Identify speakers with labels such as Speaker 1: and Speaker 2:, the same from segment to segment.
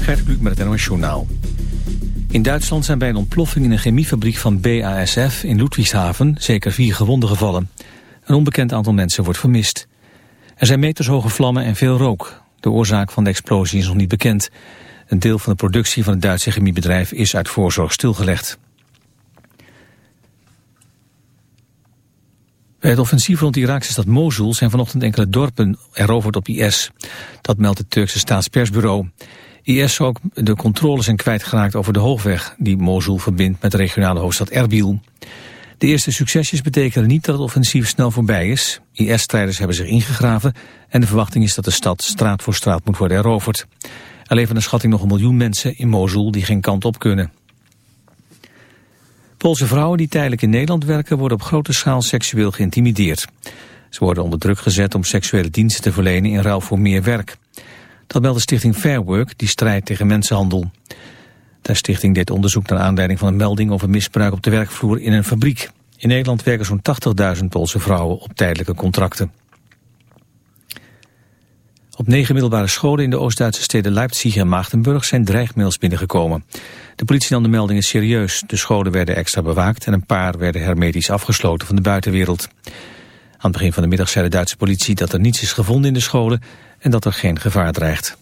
Speaker 1: Gert Kluk met het NOS Journaal. In Duitsland zijn bij een ontploffing in een chemiefabriek van BASF in Ludwigshaven zeker vier gewonden gevallen. Een onbekend aantal mensen wordt vermist. Er zijn metershoge vlammen en veel rook. De oorzaak van de explosie is nog niet bekend. Een deel van de productie van het Duitse chemiebedrijf is uit voorzorg stilgelegd. Bij het offensief rond de Iraakse stad Mosul zijn vanochtend enkele dorpen eroverd op IS. Dat meldt het Turkse staatspersbureau. IS ook de controles zijn kwijtgeraakt over de hoogweg die Mosul verbindt met de regionale hoofdstad Erbil. De eerste succesjes betekenen niet dat het offensief snel voorbij is. IS-strijders hebben zich ingegraven en de verwachting is dat de stad straat voor straat moet worden eroverd. Er leven naar schatting nog een miljoen mensen in Mosul die geen kant op kunnen. Poolse vrouwen die tijdelijk in Nederland werken worden op grote schaal seksueel geïntimideerd. Ze worden onder druk gezet om seksuele diensten te verlenen in ruil voor meer werk. Dat meldt de stichting Fair Work, die strijdt tegen mensenhandel. De stichting deed onderzoek naar aanleiding van een melding over misbruik op de werkvloer in een fabriek. In Nederland werken zo'n 80.000 Poolse vrouwen op tijdelijke contracten. Op negen middelbare scholen in de Oost-Duitse steden Leipzig en Maagdenburg zijn dreigmails binnengekomen. De politie nam de meldingen serieus. De scholen werden extra bewaakt en een paar werden hermetisch afgesloten van de buitenwereld. Aan het begin van de middag zei de Duitse politie dat er niets is gevonden in de scholen en dat er geen gevaar dreigt.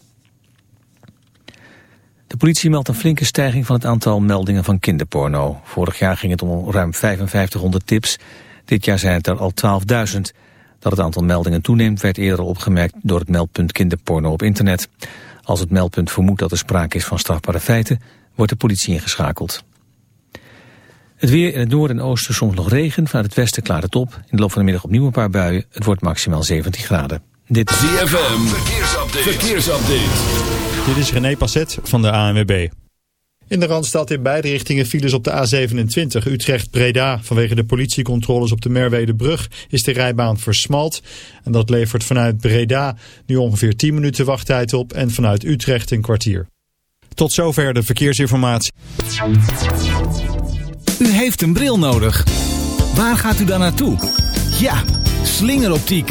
Speaker 1: De politie meldt een flinke stijging van het aantal meldingen van kinderporno. Vorig jaar ging het om ruim 5500 tips. Dit jaar zijn het er al 12.000. Dat het aantal meldingen toeneemt werd eerder opgemerkt door het meldpunt kinderporno op internet. Als het meldpunt vermoedt dat er sprake is van strafbare feiten, wordt de politie ingeschakeld. Het weer in het noorden en oosten soms nog regen, vanuit het westen klaart het op. In de loop van de middag opnieuw een paar buien. Het wordt maximaal 17 graden.
Speaker 2: Dit is ZFM, verkeersupdate. verkeersupdate.
Speaker 3: Dit is René Passet van de ANWB. In de Randstad in beide richtingen files op de A27 Utrecht-Breda. Vanwege de politiecontroles op de Merwedebrug is de rijbaan versmalt. En dat levert vanuit Breda nu ongeveer 10 minuten wachttijd op en vanuit Utrecht een kwartier. Tot zover de verkeersinformatie.
Speaker 4: U heeft een bril nodig. Waar gaat u dan naartoe? Ja, slingeroptiek.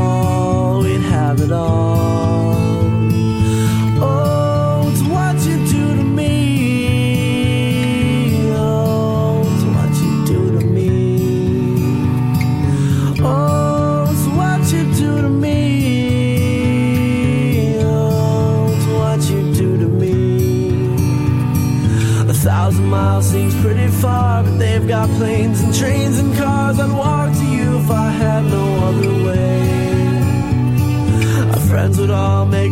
Speaker 5: it all.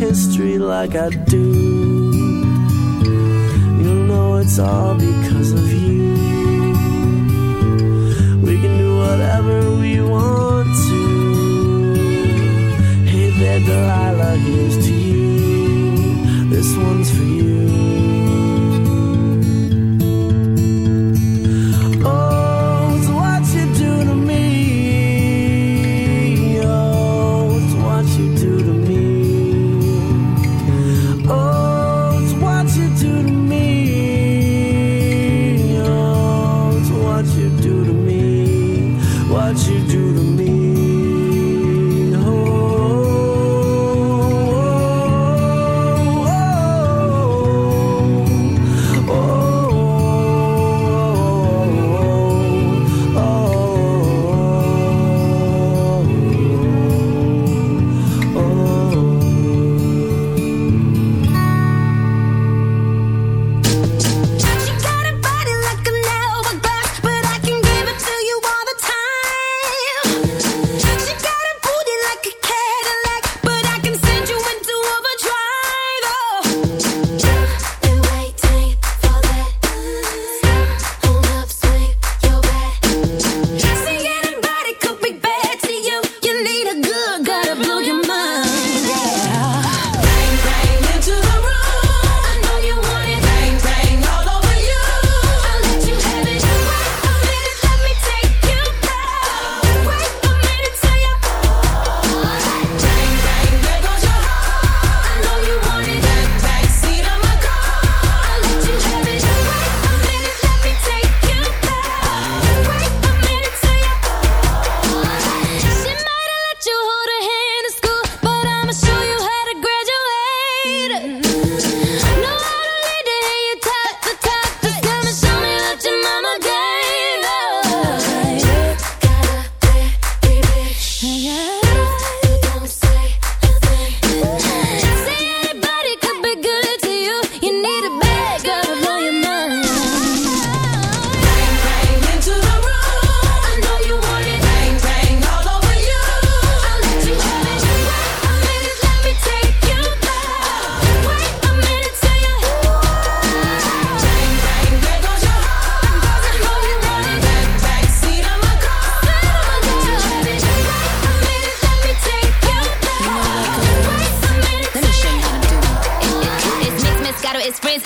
Speaker 5: history like I do. You'll know it's all because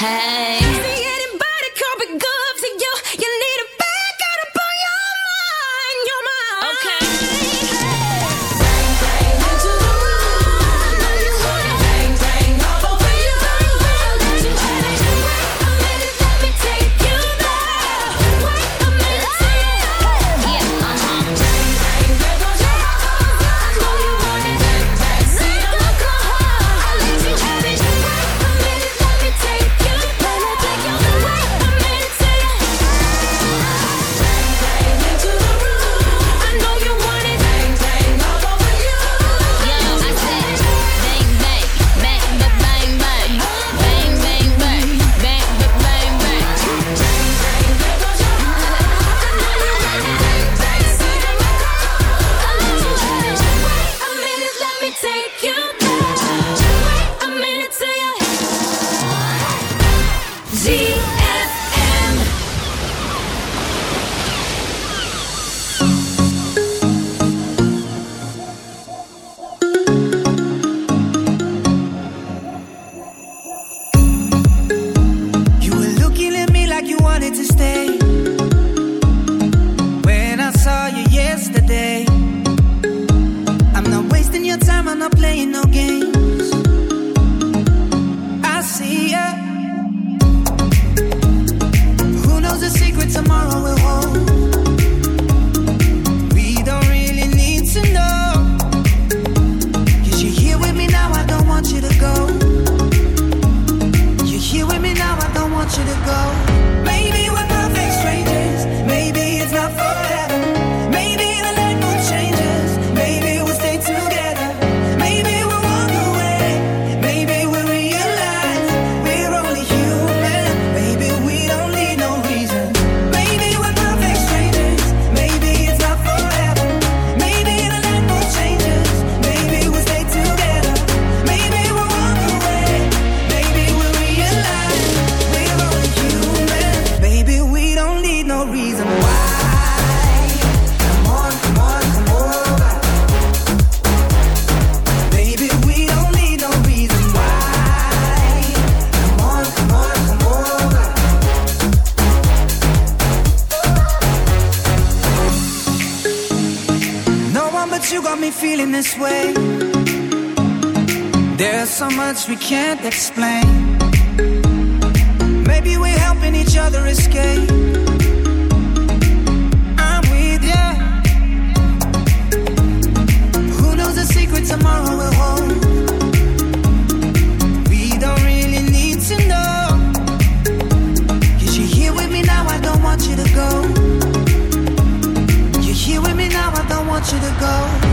Speaker 6: Hey.
Speaker 7: Go.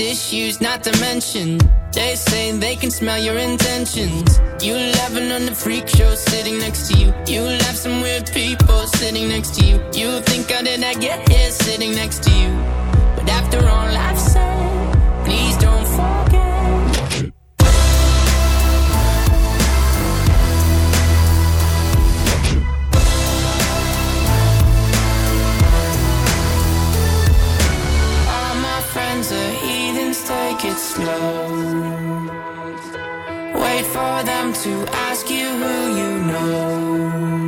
Speaker 8: issues, not to mention. They say they can smell your intentions. You laughing on the freak show sitting next to you. You laugh some weird people to ask you who you know.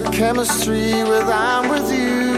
Speaker 9: chemistry with I'm with you.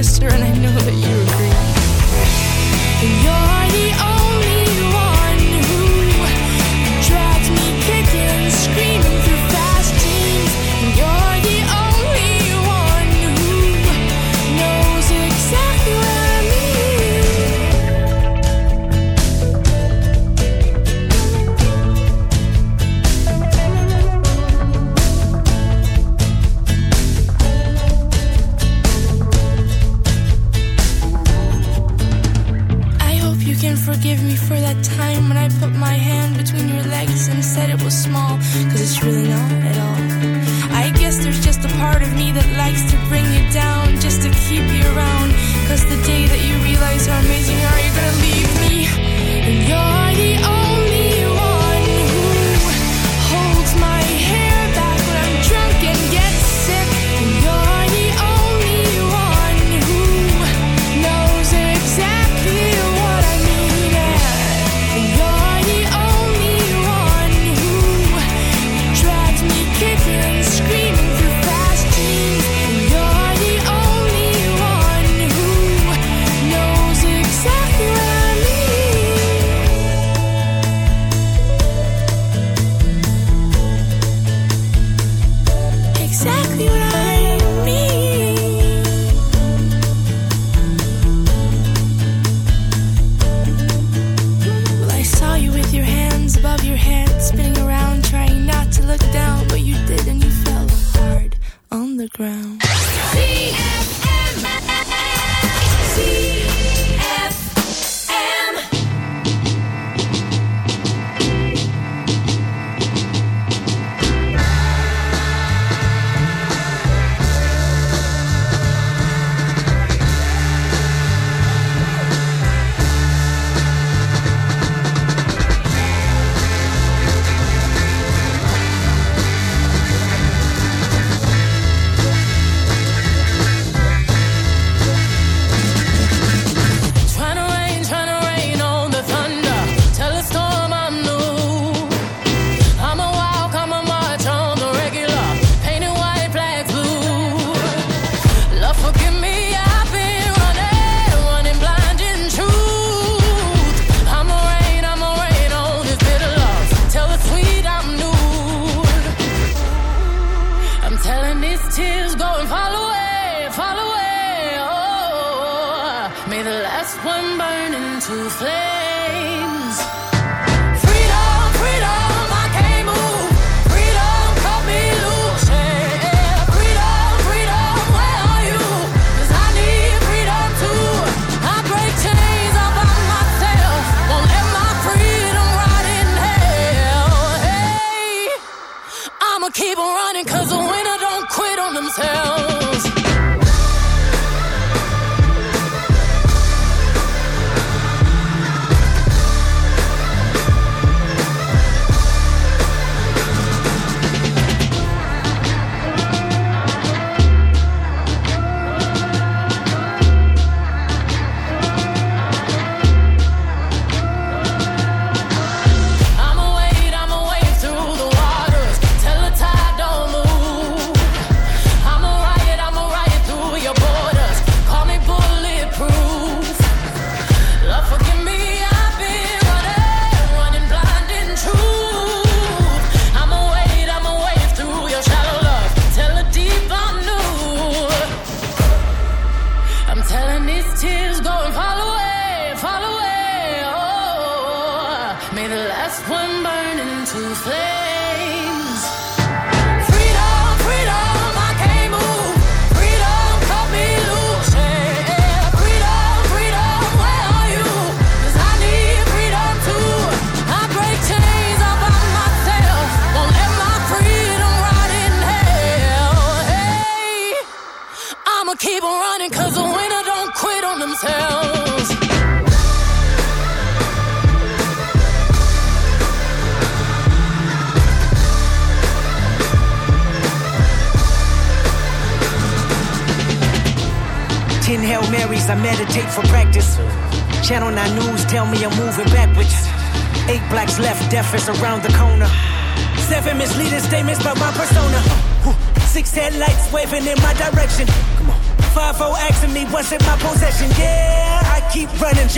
Speaker 10: kissed her, and I know that you